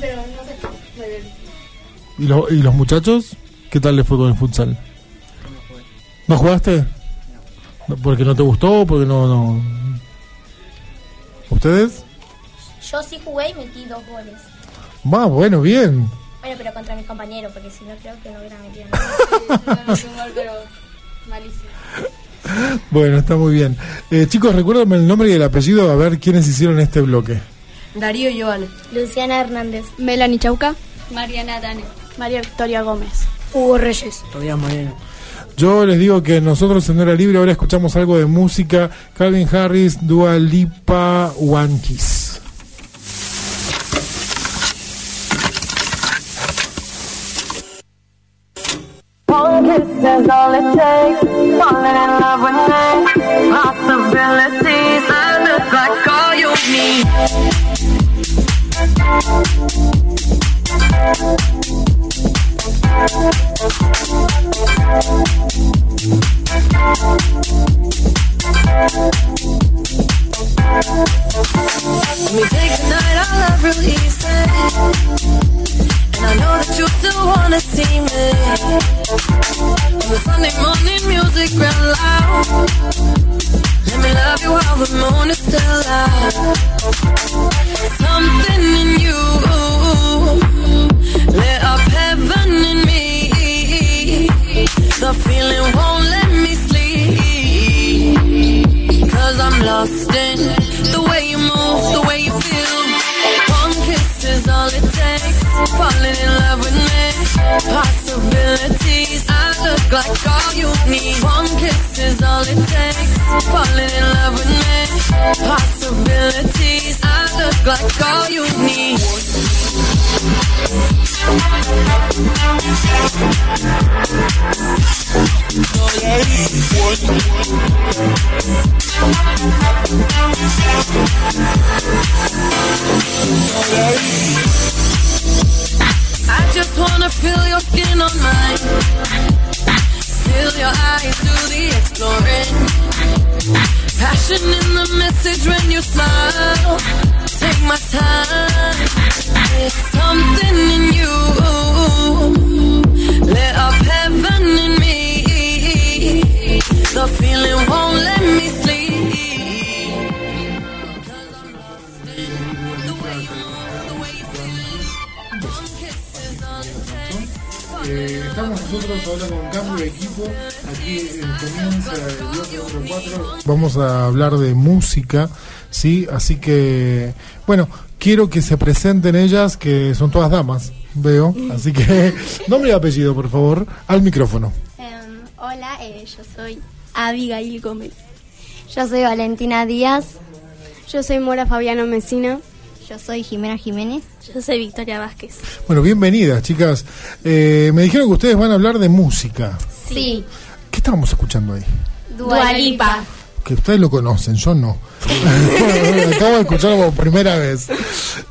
pero no sé. Muy bien. ¿Y, lo- ¿Y los muchachos? ¿Qué tal les fue con el futsal? ¿No jugaste? No, ¿Porque no te gustó? ¿Porque no...? no... ¿Ustedes? Yo sí jugué y metí dos goles. Va, bueno, bien. Bueno, pero contra mis compañeros, porque si no creo que no hubiera metido un gol, pero malísimo. Bueno, está muy bien. Eh, chicos, recuérdenme el nombre y el apellido a ver quiénes hicieron este bloque. Darío Giovanni. Luciana Hernández. Melanie Chauca. Mariana Dane. María Victoria Gómez. Hugo Reyes. Tobias Moreno. Yo les digo que nosotros en Hora Libre ahora escuchamos algo de música. Calvin Harris, Dua Lipa, One Kiss. All it takes. Falling in love with me. Possibilities. I look like all you need. Let me take the night I love real easy. I know that you still wanna see me. The Sunday morning music real loud. Let me love you while the moon is still out. Something in you lit up heaven in me. The feeling won't let me sleep. Cause I'm lost in the way you move, the way you feel. One kiss is all it takes. Falling in love with me. Possibilities. I look like all you need. One kiss is all it takes. Falling in love with me. Possibilities. I look like all you need. I feel your skin on mine. Feel your eyes do the exploring. Passion in the message when you smile. Take my time. Nosotros ahora con cambio de equipo. Aquí eh, comienza el bloque número 4. Vamos a hablar de música, ¿sí? Así que, bueno, quiero que se presenten ellas, que son todas damas, veo. Así que, nombre y apellido, por favor, al micrófono. Em, hola, eh, yo soy Abigail Gómez. Yo soy Valentina Díaz. Yo soy Mora Fabiano Mesina. Yo soy Jimena Jiménez. Yo soy Victoria Vázquez. Bueno, bienvenidas, chicas. Eh, me dijeron que ustedes van a hablar de música. Sí. ¿Qué estábamos escuchando ahí? Dualipa. Que ustedes lo conocen, yo no. Acabo de escucharlo por primera vez.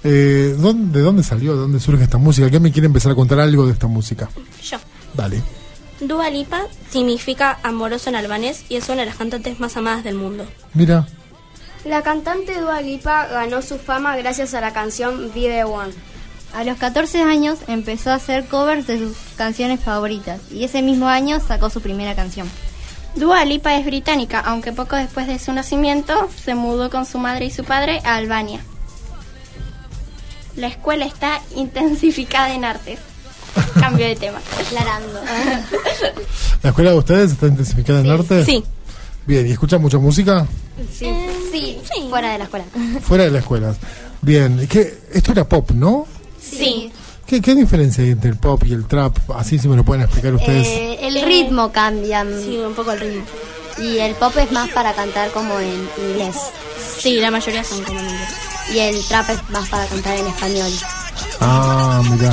Eh, ¿dónde- ¿De dónde salió? ¿De dónde surge esta música? ¿Quién me quiere empezar a contar algo de esta música? Yo. Dale. Dua Lipa significa amoroso en albanés y es una de las cantantes más amadas del mundo. Mira, La cantante Dua Lipa ganó su fama gracias a la canción Be The One. A los 14 años empezó a hacer covers de sus canciones favoritas y ese mismo año sacó su primera canción. Dua Lipa es británica, aunque poco después de su nacimiento se mudó con su madre y su padre a Albania. La escuela está intensificada en artes. Cambio de tema. Aclarando. ¿la escuela de ustedes está intensificada en arte? Sí. Bien, ¿y escuchan mucha música? Sí, sí, fuera de la escuela. Fuera de la escuela. Bien, ¿qué? esto era pop, ¿no? Sí. ¿Qué, ¿Qué diferencia hay entre el pop y el trap? Así si me lo pueden explicar ustedes. Eh, el ritmo cambia. Sí, un poco el ritmo. Y el pop es más para cantar como en inglés. Sí, la mayoría son como en inglés. Y el trap es más para cantar en español. Ah, mira.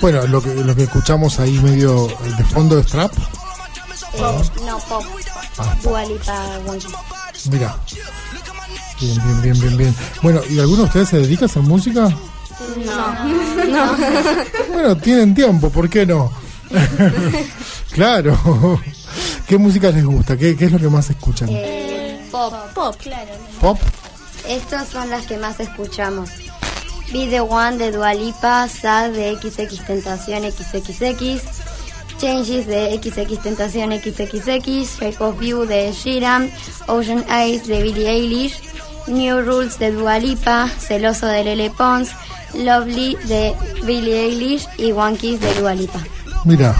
Bueno, lo que, lo que escuchamos ahí medio de fondo es trap. Eh, no, pop. Ah. Dua Lipa, One Kiss. Mira. Bien, bien, bien, bien, bien. Bueno, ¿y alguno de ustedes se dedica a hacer música? No, no. Bueno, tienen tiempo, ¿por qué no? claro. ¿Qué música les gusta? ¿Qué, qué es lo que más escuchan? Eh, pop. Pop, claro. ¿Pop? Estas son las que más escuchamos. Be the One de Dua Lipa, Sad de XX Tentación XXX, Changes de XX Tentación XXX, Shape of You de Sheeran, Ocean Eyes de Billie Eilish, New Rules de Dua Lipa, Celoso de Lele Pons, Lovely de Billie Eilish y One Kiss de Dua Lipa. Mira.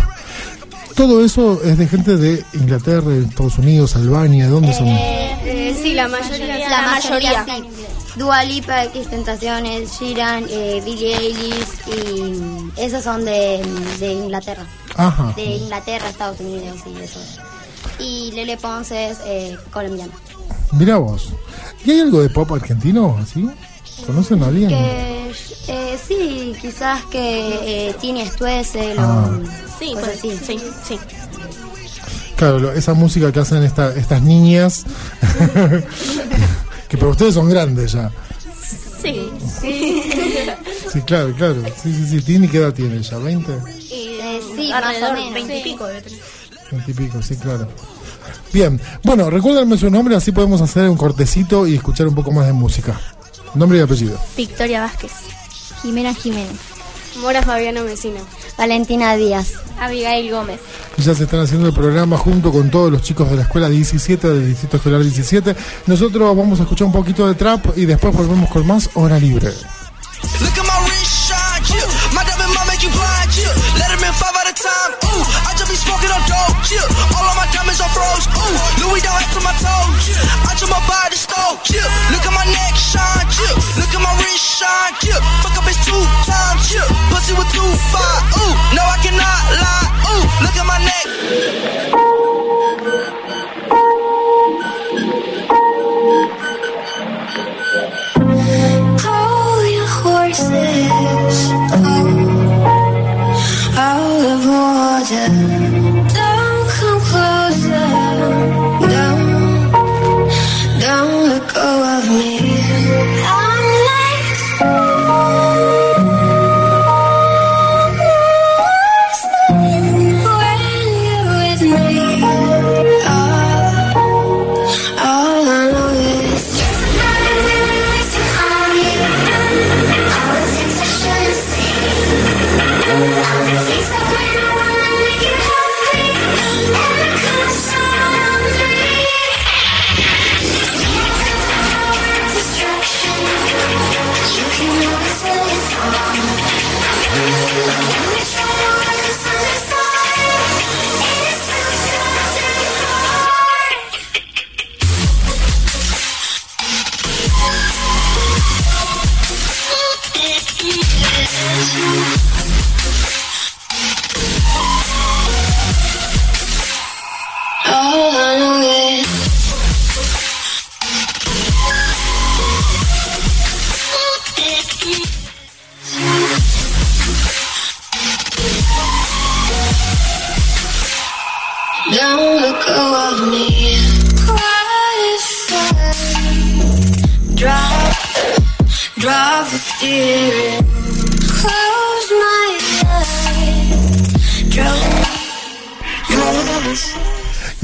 Todo eso es de gente de Inglaterra, de Estados Unidos, Albania, ¿de dónde son? Eh, sí, la mayoría. La mayoría. sí. Dua Lipa, X Tentaciones, Sheeran, eh, Billie Eilish y esos son de, de Inglaterra. Ajá. De Inglaterra, Estados Unidos y eso. Y Lele Ponce es eh, colombiana. Mira vos. ¿Y hay algo de pop argentino así? ¿Conocen a alguien? Que eh, sí, quizás que eh, Tini Stuessel Ah. Sí, pues, así. sí, sí. Claro, lo- esa música que hacen esta- estas niñas, que para ustedes son grandes ya. Sí. Sí, claro, claro. Sí, sí, sí. ¿Tini qué edad tiene ya? ¿20? Alrededor, menos. 20 y pico debe tener. 20 y pico, sí, claro. Bien, bueno, recuérdenme su nombre, así podemos hacer un cortecito y escuchar un poco más de música. Nombre y apellido. Victoria Vázquez. Jimena Jiménez. Mora Fabiano Mesina. Valentina Díaz. Abigail Gómez. Ya se están haciendo el programa junto con todos los chicos de la escuela 17, del Distrito Escolar 17. Nosotros vamos a escuchar un poquito de trap y después volvemos con más Hora Libre. Five at a time, ooh. I just be smoking on dope, yeah. All of my diamonds are froze, ooh. Louis down to my toes, yeah. I just my body stove, yeah. Look at my neck shine, yeah. Look at my wrist shine, yeah. Fuck up his two times, yeah. Pussy with two five, ooh. No, I cannot lie, ooh. Look at my neck. yeah.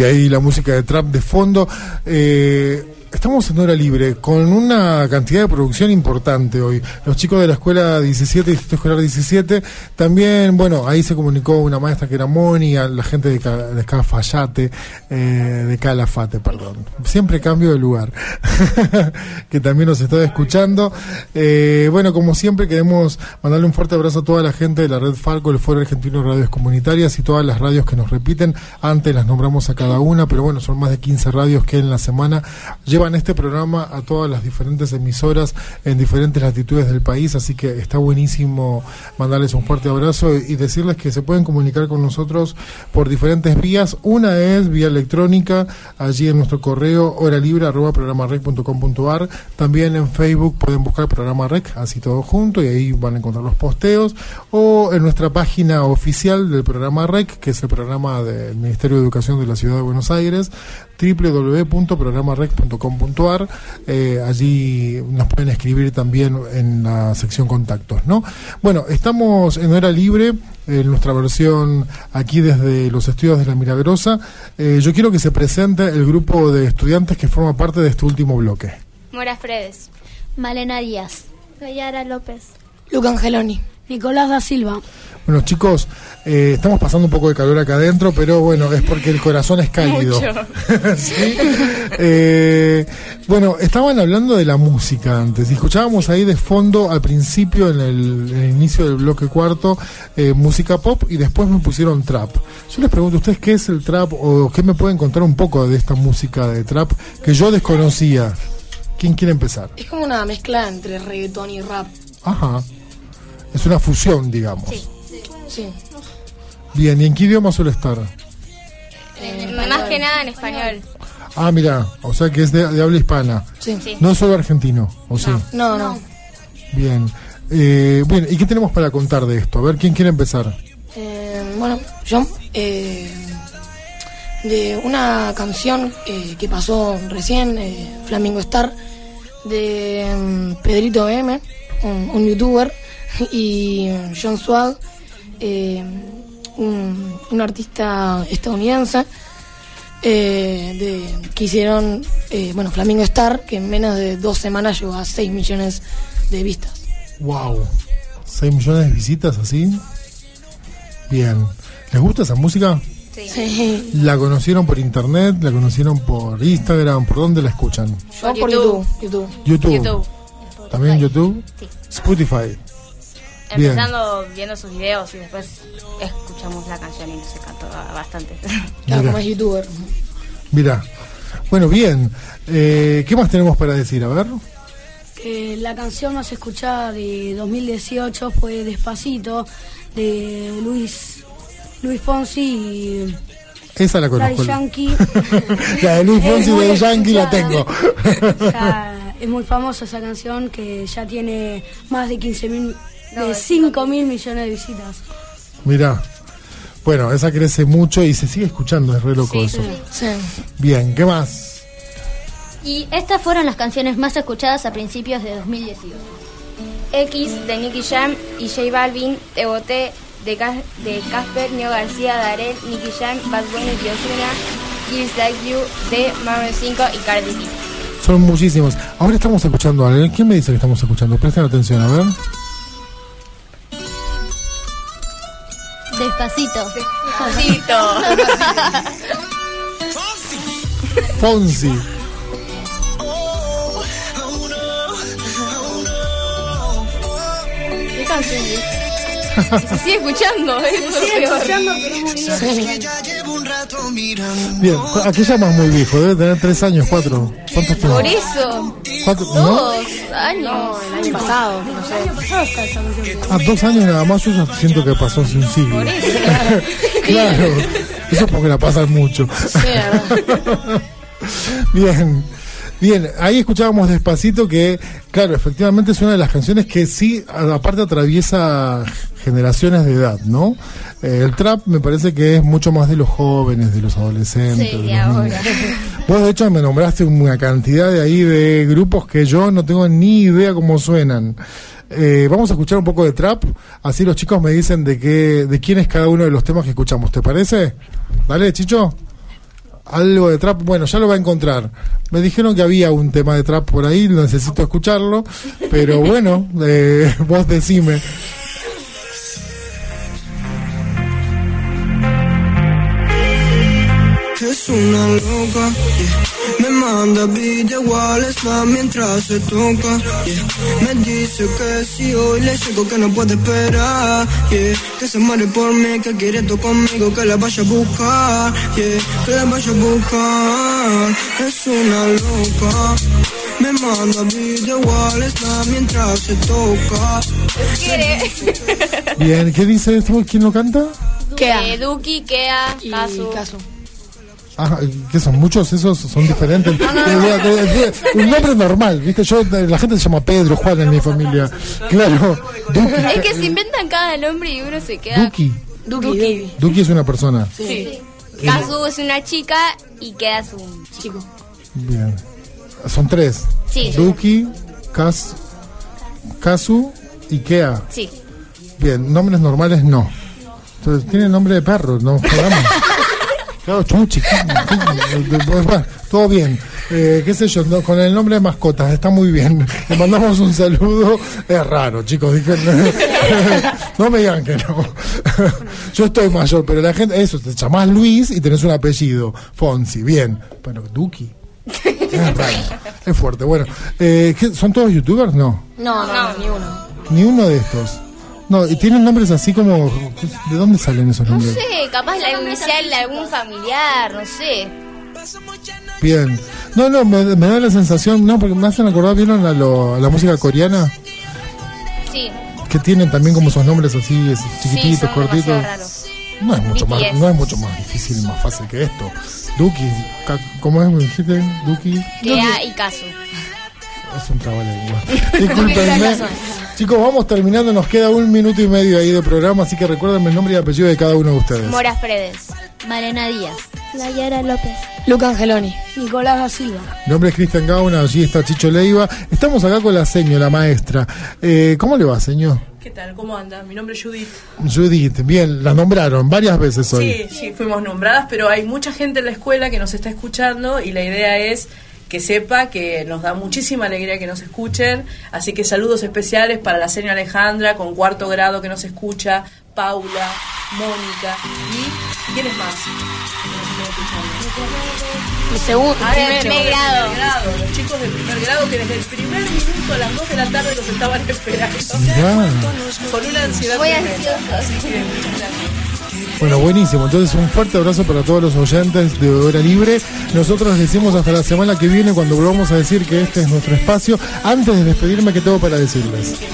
Ahí la música de trap de fondo. Eh, estamos en hora libre con una cantidad de producción importante hoy. Los chicos de la escuela 17, Distrito Escolar 17, también, bueno, ahí se comunicó una maestra que era Moni, la gente de, de Cafayate, eh, de Calafate, perdón. Siempre cambio de lugar, que también nos está escuchando. Eh, bueno, como siempre, queremos mandarle un fuerte abrazo a toda la gente de la red Falco, el Foro Argentino de Radios Comunitarias y todas las radios que nos repiten. Antes las nombramos a cada una, pero bueno, son más de 15 radios que en la semana llevan este programa a todas las diferentes emisoras en diferentes latitudes del país, así que está buenísimo mandarles un fuerte abrazo y, decirles que se pueden comunicar con nosotros por diferentes vías. Una es vía electrónica, allí en nuestro correo horalibre arroba programarec.com.ar. También en Facebook pueden buscar programa rec, así todo junto, y ahí van a encontrar los posteos. O en nuestra página oficial del programa rec, que es el programa del Ministerio de Educación de la Ciudad de Buenos Aires, www.programarec.com.ar. Eh, allí nos pueden escribir también en la sección contactos, ¿no? Bueno, estamos en hora libre en nuestra versión aquí desde los estudios de La Milagrosa. Eh, yo quiero que se presente el grupo de estudiantes que forma parte de este último bloque. Mora Fredes. Malena Díaz. Gayara López. Luca Angeloni. Nicolás da Silva. Bueno, chicos, eh, estamos pasando un poco de calor acá adentro, pero bueno, es porque el corazón es cálido. Mucho. ¿Sí? Eh, bueno, estaban hablando de la música antes y escuchábamos ahí de fondo al principio, en el, en el inicio del bloque cuarto, eh, música pop y después me pusieron trap. Yo les pregunto a ustedes qué es el trap o qué me pueden contar un poco de esta música de trap que yo desconocía. ¿Quién quiere empezar? Es como una mezcla entre reggaetón y rap. Ajá. Es una fusión, digamos. Sí. Bien, ¿y en qué idioma suele estar? Más que nada en español. Ah, mira, o sea que es de, de habla hispana. Sí. Sí. No es solo argentino, ¿o sí? No, no. Bien. Eh, bueno, ¿y qué tenemos para contar de esto? A ver, ¿quién quiere empezar? Eh, bueno, yo eh, de una canción eh, que pasó recién, eh, Flamingo Star, de mm, Pedrito M, un, un youtuber, y John Swag, eh, un, un artista estadounidense, eh, de, que hicieron, eh, bueno, Flamingo Star, que en menos de dos semanas llegó a 6 millones de vistas. Wow. ¿6 millones de visitas así? Bien. ¿Les gusta esa música? Sí. ¿La conocieron por internet? ¿La conocieron por Instagram? ¿Por dónde la escuchan? Yo por YouTube. YouTube. YouTube. ¿También YouTube? Spotify. Bien. Empezando viendo sus videos y después escuchamos la canción y se cantó bastante. Claro, como es youtuber. Mira. Bueno, bien. Eh, ¿Qué más tenemos para decir? A ver. Que la canción más escuchada de 2018 fue Despacito de Luis Luis Fonsi y Esa la Daddy conozco. Yankee. La de Luis Fonsi de Yankee la tengo. es muy famosa esa canción que ya tiene más de 15 mil, de 5 mil millones de visitas. Mira. Bueno, esa crece mucho y se sigue escuchando, es re loco eso. Bien, ¿qué más? Y estas fueron las canciones más escuchadas a principios de 2018. X de Nicky Jam y J Balvin, Te Boté de Cas- de Casper, Neo García, Darel, Nicky Jam, Bad Bunny y Ozuna, Girls Like You de Maroon 5 y Cardi B. Son muchísimos. Ahora estamos escuchando a alguien. ¿Quién me dice que estamos escuchando? Presten atención, a ver. Despacito. Fonsi. ¿Qué canción es? Se sigue escuchando, ¿eh? Se sigue escuchando, pero es muy Bien, ¿a qué llamas muy viejo? Debe tener tres años, cuatro. ¿Cuántos tiene? Por eso. ¿No? Dos años. el año pasado, no sé. El año pasado está esa canción. Ah, dos años nada más, yo ya siento que pasó hace un siglo. Por eso. claro, eso es porque la pasan mucho. Bien, bien, ahí escuchábamos despacito que, claro, efectivamente es una de las canciones que sí, aparte atraviesa generaciones de edad, ¿no? Eh, el trap me parece que es mucho más de los jóvenes, de los adolescentes. Sí, de de los ahora. niños. Vos de hecho me nombraste una cantidad de ahí de grupos que yo no tengo ni idea cómo suenan. Eh, vamos a escuchar un poco de trap, así los chicos me dicen de qué, de quién es cada uno de los temas que escuchamos. ¿Te parece? Dale, Chicho. Algo de trap, bueno, ya lo va a encontrar. Me dijeron que había un tema de trap por ahí, necesito escucharlo, pero bueno, eh, vos decime. Es una loca, yeah. me manda video igual está mientras se toca. yeah. Me dice que si hoy le llego que no puede esperar, yeah. que se muere por mí, que quiere tú conmigo, que la vaya a buscar, yeah. que la vaya a buscar. Es una loca, me manda video igual está mientras se toca. ¿Quiere? Bien, ¿qué dice esto? ¿Quién lo canta? Kea. Duki, Kea, Kazu. Ah, ¿qué son? ¿Muchos esos son diferentes? Eh, eh, eh, Un nombre normal, ¿viste? Yo, eh, la gente se llama Pedro, Juan en mi familia. Claro, Duki. Es que se inventan cada nombre y uno se queda. Duki. Duki. Duki es una persona. Sí. Kazu es una chica y Kea es un chico. Bien. Son tres. Sí. Duki, Kaz, Kazu y Kea. Sí. Bien, nombres normales no. Entonces, tiene nombre de perro, no jodamos. Claro, chuchi. Bueno, todo bien. Eh, qué sé yo, no, con el nombre de mascotas, está muy bien. Le mandamos un saludo. Es raro, chicos. Dije, no me digan que no. Yo estoy mayor, pero la gente, eso, te llamás Luis y tenés un apellido. Fonsi, bien. Pero Duki. Es raro. Es fuerte. Bueno, eh, ¿qué- ¿son todos youtubers? No. No, no, ni uno. Ni uno de estos. No, y tienen nombres así como. ¿De dónde salen esos No nombres? sé, capaz la inicial de algún familiar, no sé. Bien. No, no, me, me da la sensación, no, porque me hacen acordar, ¿vieron a, lo- a la música coreana? Sí. Que tienen también como esos nombres así, chiquititos, son cortitos. raros. No es mucho más, BTS. no es mucho más difícil y más fácil que esto. Duki, ¿cómo es? ¿Me dijiste? Duki. Gea y Kazu. Es un trabalengua. Discúlpenme. Chicos, vamos terminando, nos queda un minuto y medio ahí de programa, así que recuérdenme el nombre y apellido de cada uno de ustedes. Mora Fredes. Malena Díaz. Nayara López. Luca Angeloni. Nicolás da Silva. Mi nombre es Cristian Gauna, allí está Chicho Leiva. Estamos acá con la seño, la maestra. Eh, ¿Cómo le va, señor? ¿Qué tal? ¿Cómo anda? Mi nombre es Judith. Judith, bien, la nombraron varias veces hoy. Sí, sí, fuimos nombradas, pero hay mucha gente en la escuela que nos está escuchando y la idea es que sepa que nos da muchísima alegría que nos escuchen. Así que saludos especiales para la señora Alejandra con cuarto grado que nos escucha, Paula, Mónica y ¿quiénes más? Mi segundo, Ah, primer grado, los chicos de primer grado que desde el primer minuto a las 2 de la tarde los estaban esperando. Con una ansiedad Muy ansiosos. Bueno, buenísimo. Entonces, un fuerte abrazo para todos los oyentes de Hora Libre. Nosotros les decimos hasta la semana que viene cuando volvamos a decir que este es nuestro espacio. Antes de despedirme, ¿qué tengo para decirles? que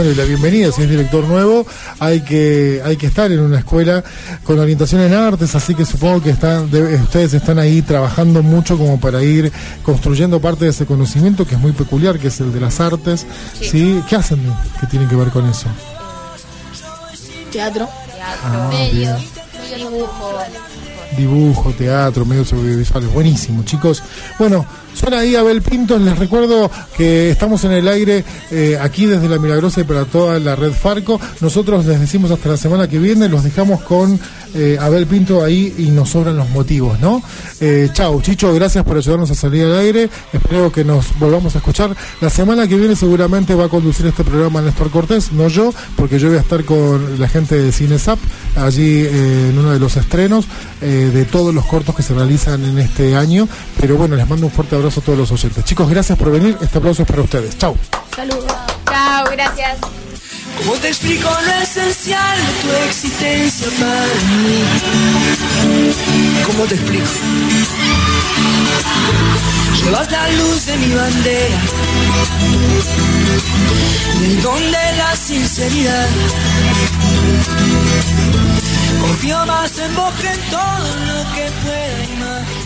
Bueno, y la bienvenida, si es director nuevo, hay que, hay que estar en una escuela con orientación en artes, así que supongo que están, de- ustedes están ahí trabajando mucho como para ir construyendo parte de ese conocimiento que es muy peculiar, que es el de las artes. ¿sí? ¿Qué hacen que tienen que ver con eso? Teatro. Ah, Medio. bien. Dibujo. Dibujo, teatro, medios audiovisuales. Buenísimo, chicos. Bueno, suena ahí Abel Pintos. Les recuerdo que estamos en el aire eh, aquí desde La Milagrosa y para toda la red Farco. Nosotros les decimos hasta la semana que viene. Los dejamos con eh, Abel Pinto ahí y nos sobran los motivos, ¿no? Eh, chau, Chicho, gracias por ayudarnos a salir al aire. Espero que nos volvamos a escuchar. La semana que viene seguramente va a conducir este programa Néstor Cortés, no yo, porque yo voy a estar con la gente de Cinesap allí eh, en uno de los estrenos de todos los cortos que se realizan en este año. Pero bueno, les mando un fuerte abrazo a todos los oyentes. Chicos, gracias por venir. Este aplauso es para ustedes. Chau. Saludos. Chao, gracias. ¿Cómo te explico lo esencial de tu existencia para mí? ¿Cómo te explico? Llevas la luz de mi bandera y el don de la sinceridad. Confío más en vos que en todo lo que pueda imaginar.